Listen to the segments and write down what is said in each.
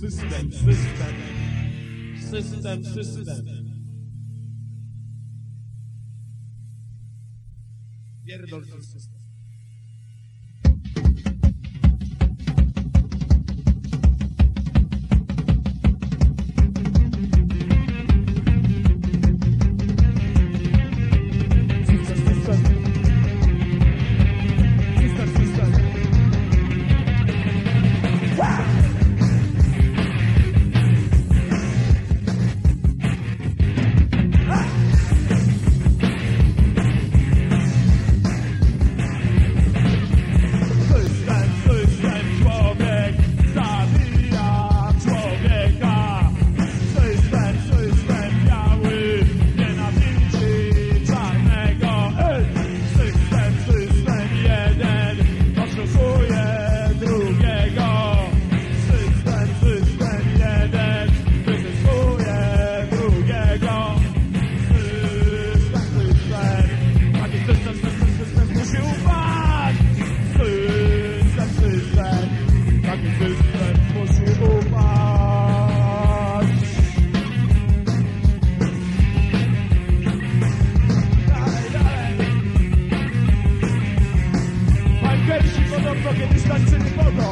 system, system, system, system. Pierdol system. wystarczy wodą.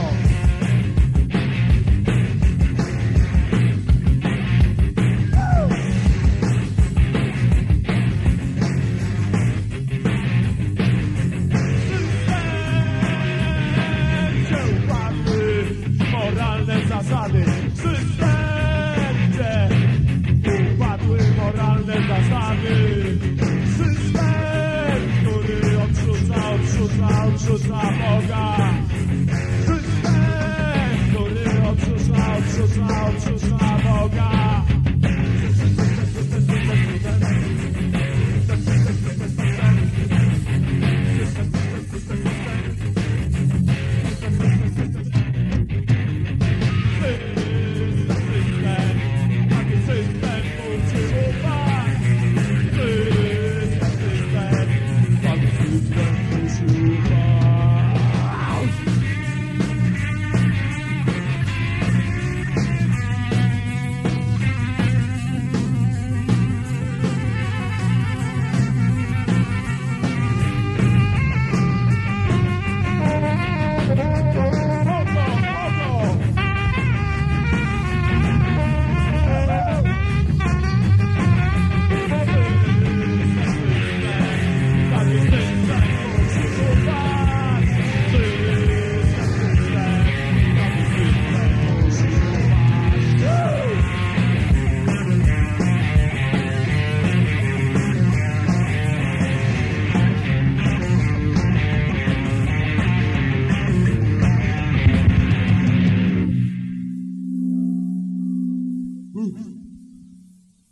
Zasady. W systemie upadły moralne zasady. System, który odrzuca, odrzuca, odrzuca Boga.